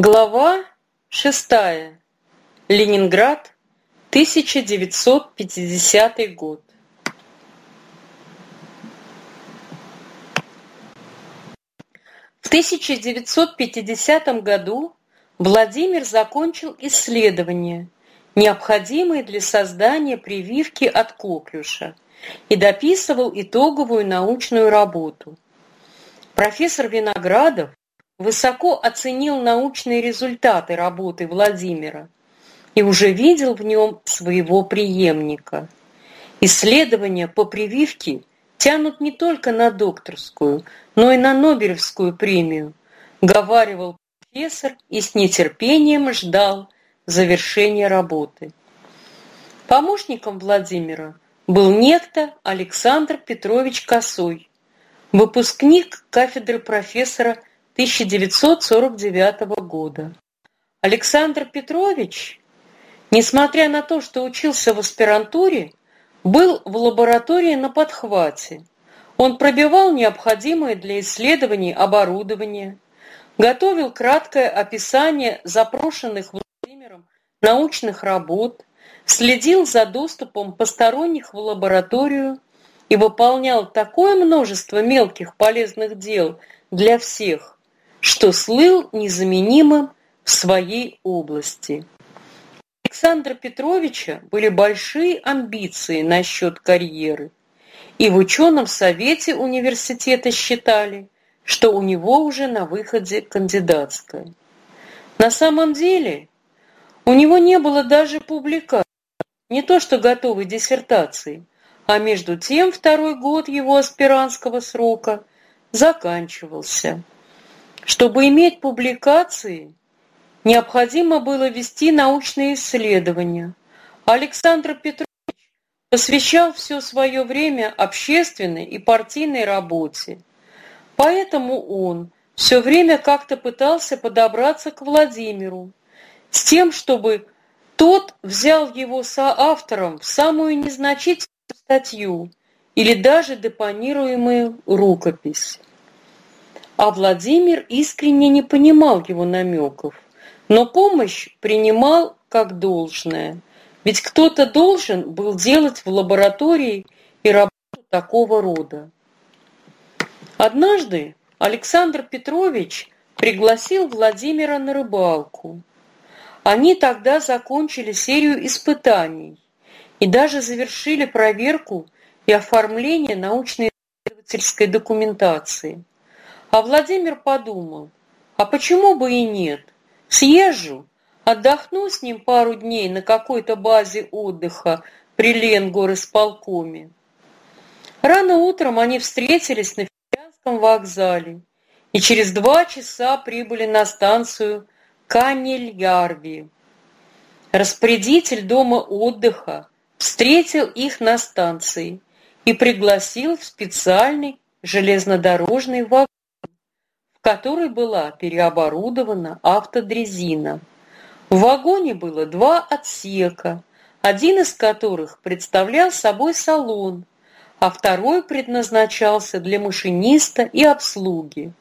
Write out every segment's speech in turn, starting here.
Глава шестая. Ленинград, 1950 год. В 1950 году Владимир закончил исследования, необходимые для создания прививки от коклюша, и дописывал итоговую научную работу. Профессор Виноградов высоко оценил научные результаты работы Владимира и уже видел в нем своего преемника. Исследования по прививке тянут не только на докторскую, но и на Нобелевскую премию, говаривал профессор и с нетерпением ждал завершения работы. Помощником Владимира был некто Александр Петрович Косой, выпускник кафедры профессора 1949 года. Александр Петрович, несмотря на то, что учился в аспирантуре, был в лаборатории на подхвате. Он пробивал необходимое для исследований оборудование, готовил краткое описание запрошенных Владимиром научных работ, следил за доступом посторонних в лабораторию и выполнял такое множество мелких полезных дел для всех, что слыл незаменимым в своей области. У Александра Петровича были большие амбиции насчет карьеры, и в ученом совете университета считали, что у него уже на выходе кандидатская. На самом деле у него не было даже публикаций, не то что готовой диссертации, а между тем второй год его аспирантского срока заканчивался. Чтобы иметь публикации, необходимо было вести научные исследования. Александр Петрович посвящал все свое время общественной и партийной работе. Поэтому он все время как-то пытался подобраться к Владимиру, с тем, чтобы тот взял его соавтором в самую незначительную статью или даже депонируемую рукопись. А Владимир искренне не понимал его намеков, но помощь принимал как должное, ведь кто-то должен был делать в лаборатории и работу такого рода. Однажды Александр Петрович пригласил Владимира на рыбалку. Они тогда закончили серию испытаний и даже завершили проверку и оформление научно-исследовательской документации. А Владимир подумал, а почему бы и нет? Съезжу, отдохну с ним пару дней на какой-то базе отдыха при Ленгорисполкоме. Рано утром они встретились на Финляндском вокзале и через два часа прибыли на станцию Канельярви. Распорядитель дома отдыха встретил их на станции и пригласил в специальный железнодорожный вагон которой была переоборудована автодрезина. В вагоне было два отсека, один из которых представлял собой салон, а второй предназначался для машиниста и обслуги.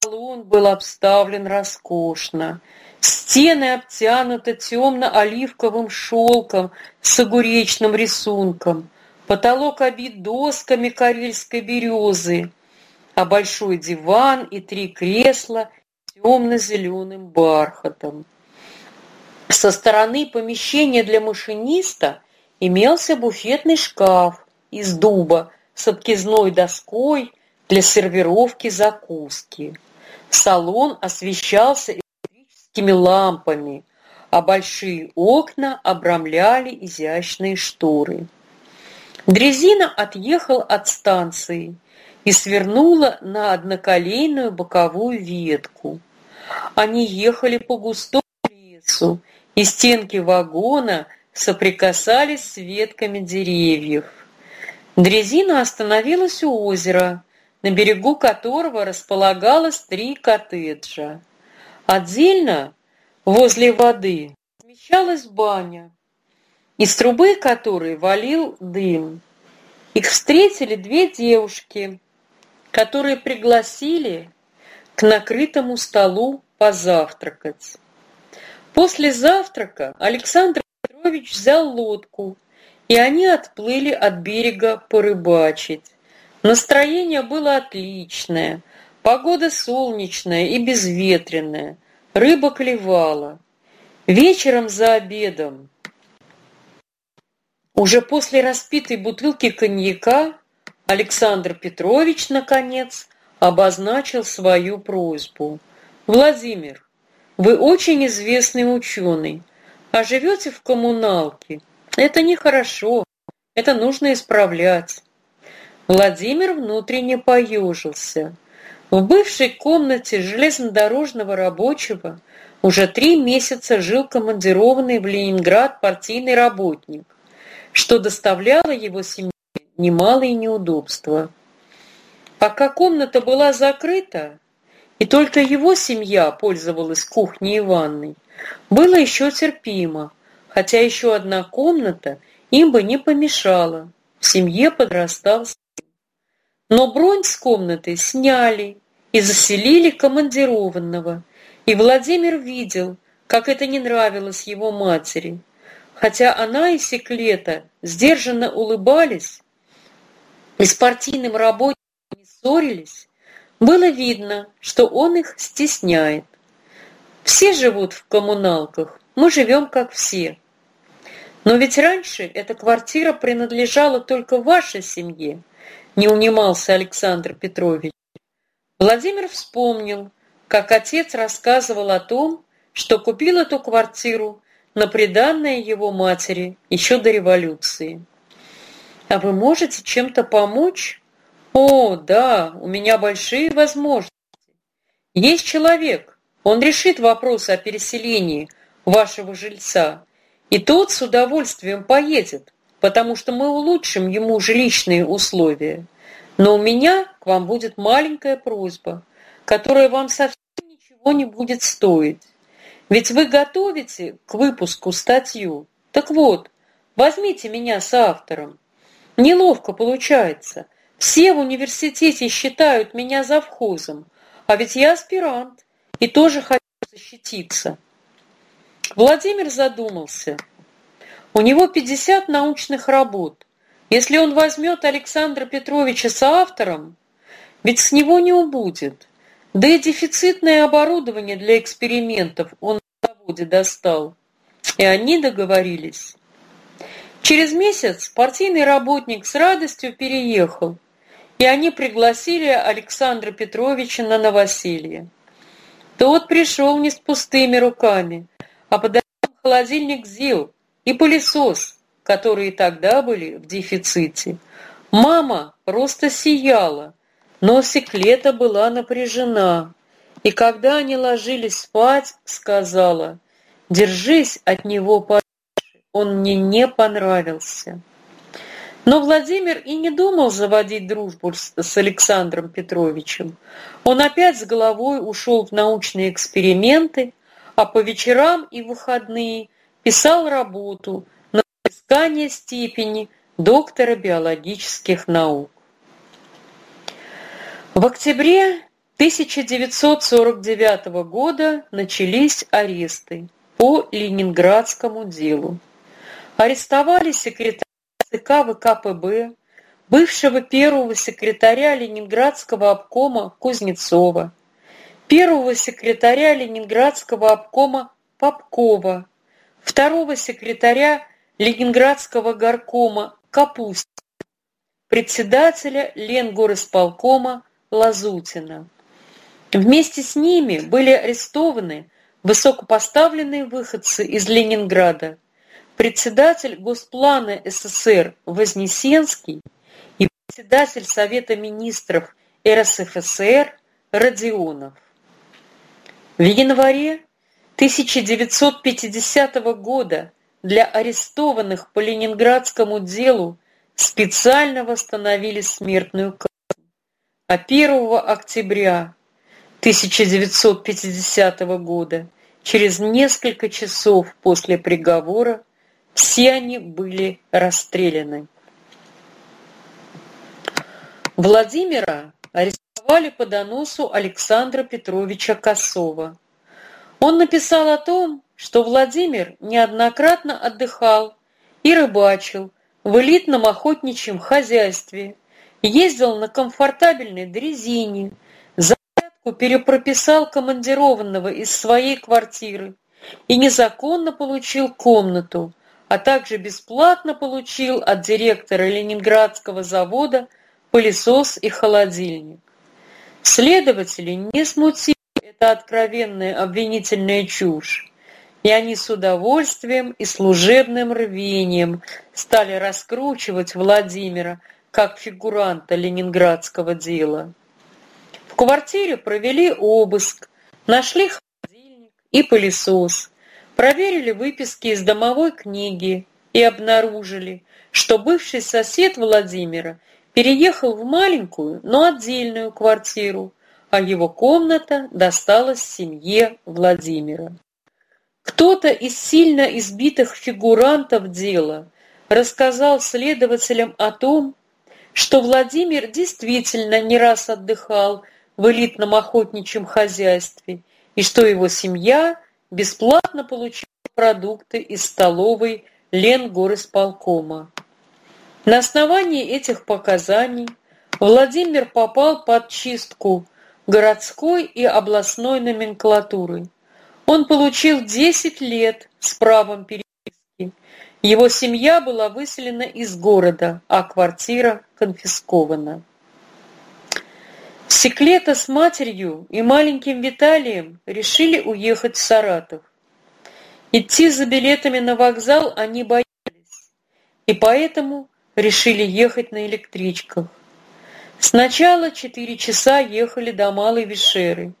Салон был обставлен роскошно, стены обтянуты темно-оливковым шелком с огуречным рисунком, потолок обит досками карельской березы, а большой диван и три кресла темно-зеленым бархатом. Со стороны помещения для машиниста имелся буфетный шкаф из дуба с обкизной доской для сервировки закуски. Салон освещался электрическими лампами, а большие окна обрамляли изящные шторы. Дрезина отъехал от станции и свернула на одноколейную боковую ветку. Они ехали по густому лесу, и стенки вагона соприкасались с ветками деревьев. Дрезина остановилась у озера, на берегу которого располагалось три коттеджа. Отдельно, возле воды, размещалась баня, из трубы которой валил дым. Их встретили две девушки которые пригласили к накрытому столу позавтракать. После завтрака Александр Петрович взял лодку, и они отплыли от берега порыбачить. Настроение было отличное, погода солнечная и безветренная, рыба клевала. Вечером за обедом, уже после распитой бутылки коньяка, Александр Петрович, наконец, обозначил свою просьбу. «Владимир, вы очень известный ученый, а живете в коммуналке. Это нехорошо, это нужно исправлять». Владимир внутренне поежился. В бывшей комнате железнодорожного рабочего уже три месяца жил командированный в Ленинград партийный работник, что доставляло его семье немалые неудобства. Пока комната была закрыта, и только его семья пользовалась кухней и ванной, было еще терпимо, хотя еще одна комната им бы не помешала. В семье подрастал сын. Но бронь с комнаты сняли и заселили командированного, и Владимир видел, как это не нравилось его матери. Хотя она и Секлета сдержанно улыбались и с партийным работником не ссорились, было видно, что он их стесняет. Все живут в коммуналках, мы живем как все. Но ведь раньше эта квартира принадлежала только вашей семье, не унимался Александр Петрович. Владимир вспомнил, как отец рассказывал о том, что купил эту квартиру на приданное его матери еще до революции. «А вы можете чем-то помочь?» «О, да, у меня большие возможности. Есть человек, он решит вопрос о переселении вашего жильца, и тот с удовольствием поедет, потому что мы улучшим ему жилищные условия. Но у меня к вам будет маленькая просьба, которая вам совсем ничего не будет стоить. Ведь вы готовите к выпуску статью. Так вот, возьмите меня с автором. Неловко получается. Все в университете считают меня завхозом, а ведь я аспирант и тоже хочу защититься. Владимир задумался. У него 50 научных работ. Если он возьмет Александра Петровича с автором, ведь с него не убудет. Да и дефицитное оборудование для экспериментов он на заводе достал. И они договорились. Через месяц партийный работник с радостью переехал, и они пригласили Александра Петровича на новоселье. Тот пришел не с пустыми руками, а подарил холодильник ЗИЛ и пылесос, которые тогда были в дефиците. Мама просто сияла, но Секлета была напряжена, и когда они ложились спать, сказала, «Держись от него подальше, он мне не понравился». Но Владимир и не думал заводить дружбу с Александром Петровичем. Он опять с головой ушел в научные эксперименты, а по вечерам и выходные писал работу на искание степени доктора биологических наук. В октябре 1949 года начались аресты по Ленинградскому делу. Арестовали секретаря ЦК ВКПБ, бывшего первого секретаря Ленинградского обкома Кузнецова, первого секретаря Ленинградского обкома Попкова, второго секретаря Ленинградского горкома Капустина, председателя Ленгорисполкома Лазутина. Вместе с ними были арестованы высокопоставленные выходцы из Ленинграда, председатель Госплана СССР Вознесенский и председатель Совета министров РСФСР Родионов. В январе 1950 года для арестованных по ленинградскому делу специально восстановили смертную казнь а 1 октября 1950 года, через несколько часов после приговора, все они были расстреляны. Владимира арестовали по доносу Александра Петровича Косова. Он написал о том, что Владимир неоднократно отдыхал и рыбачил в элитном охотничьем хозяйстве, ездил на комфортабельной дрезине, зарядку перепрописал командированного из своей квартиры и незаконно получил комнату, а также бесплатно получил от директора Ленинградского завода пылесос и холодильник. Следователи не смутили это откровенная обвинительная чушь, и они с удовольствием и служебным рвением стали раскручивать Владимира как фигуранта ленинградского дела. В квартире провели обыск, нашли холодильник и пылесос, проверили выписки из домовой книги и обнаружили, что бывший сосед Владимира переехал в маленькую, но отдельную квартиру, а его комната досталась семье Владимира. Кто-то из сильно избитых фигурантов дела рассказал следователям о том, что Владимир действительно не раз отдыхал в элитном охотничьем хозяйстве и что его семья бесплатно получала продукты из столовой Ленгорисполкома. На основании этих показаний Владимир попал под чистку городской и областной номенклатуры. Он получил 10 лет с правом переписки. Его семья была выселена из города, а квартира конфискована. Секлета с матерью и маленьким Виталием решили уехать в Саратов. Идти за билетами на вокзал они боялись, и поэтому решили ехать на электричках. Сначала четыре часа ехали до Малой Вишеры.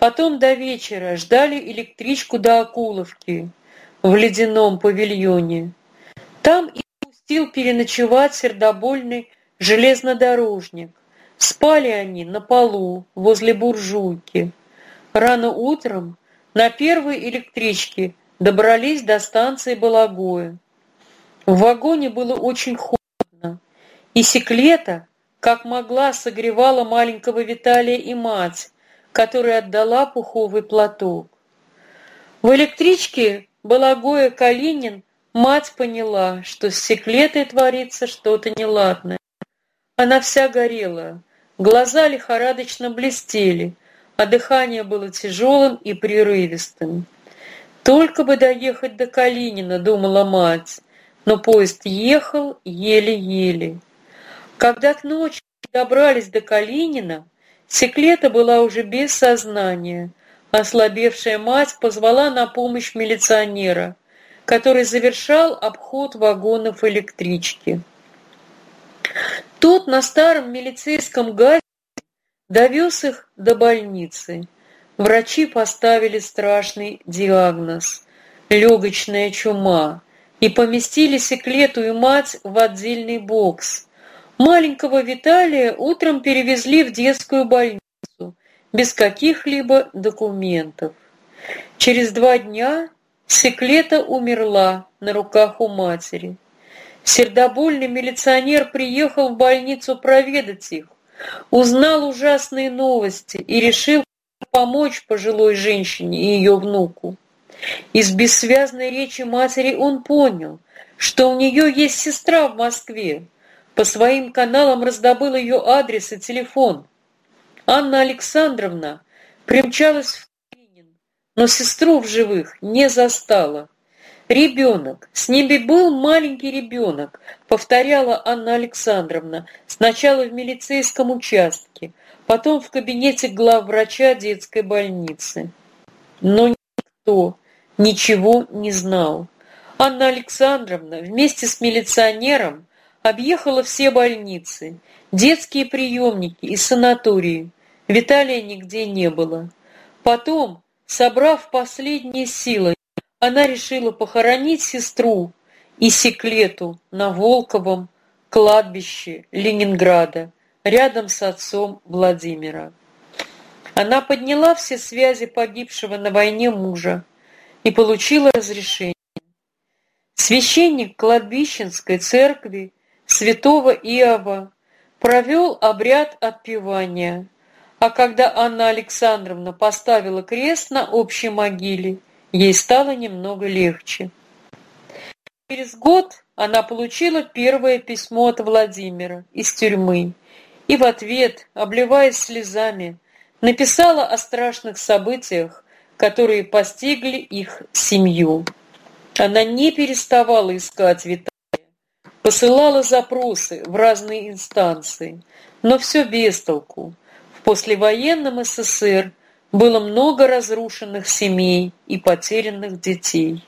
Потом до вечера ждали электричку до Акуловки в ледяном павильоне. Там и пустил переночевать сердобольный железнодорожник. Спали они на полу возле буржуйки. Рано утром на первой электричке добрались до станции Балагоя. В вагоне было очень холодно, и Секлета как могла, согревала маленького Виталия и мать, которая отдала пуховый платок. В электричке Балагоя Калинин мать поняла, что с секлетой творится что-то неладное. Она вся горела, глаза лихорадочно блестели, а дыхание было тяжелым и прерывистым. Только бы доехать до Калинина, думала мать, но поезд ехал еле-еле. Когда к ночи добрались до Калинина, Секлета была уже без сознания. Ослабевшая мать позвала на помощь милиционера, который завершал обход вагонов электрички. Тот на старом милицейском газе довез их до больницы. Врачи поставили страшный диагноз – легочная чума, и поместили Секлету и мать в отдельный бокс – Маленького Виталия утром перевезли в детскую больницу без каких-либо документов. Через два дня Секлета умерла на руках у матери. Сердобольный милиционер приехал в больницу проведать их, узнал ужасные новости и решил помочь пожилой женщине и ее внуку. Из бессвязной речи матери он понял, что у нее есть сестра в Москве, по своим каналам раздобыл ее адрес и телефон. Анна Александровна примчалась в Калинин, но сестру в живых не застала. «Ребенок! С ними был маленький ребенок», — повторяла Анна Александровна, сначала в милицейском участке, потом в кабинете главврача детской больницы. Но никто ничего не знал. Анна Александровна вместе с милиционером объехала все больницы, детские приемники и санатории. Виталия нигде не было. Потом, собрав последние силы, она решила похоронить сестру и Секлету на Волковом кладбище Ленинграда, рядом с отцом Владимира. Она подняла все связи погибшего на войне мужа и получила разрешение. Священник кладбищенской церкви святого Иова провел обряд отпевания, А когда Анна Александровна поставила крест на общей могиле, ей стало немного легче. Через год она получила первое письмо от Владимира из тюрьмы и в ответ, обливаясь слезами, написала о страшных событиях, которые постигли их семью. Она не переставала искать Виталия, посылала запросы в разные инстанции, но все без толку. В послевоенном СССР было много разрушенных семей и потерянных детей.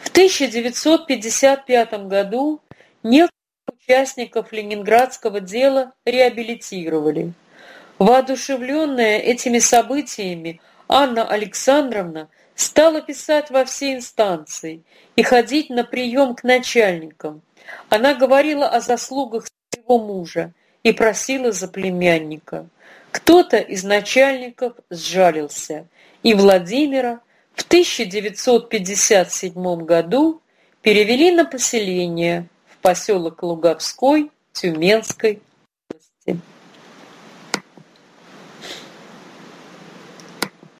В 1955 году некоторых участников ленинградского дела реабилитировали. Воодушевленная этими событиями, Анна Александровна стала писать во все инстанции и ходить на прием к начальникам. Она говорила о заслугах своего мужа и просила за племянника. Кто-то из начальников сжалился, и Владимира в 1957 году перевели на поселение в поселок Луговской Тюменской.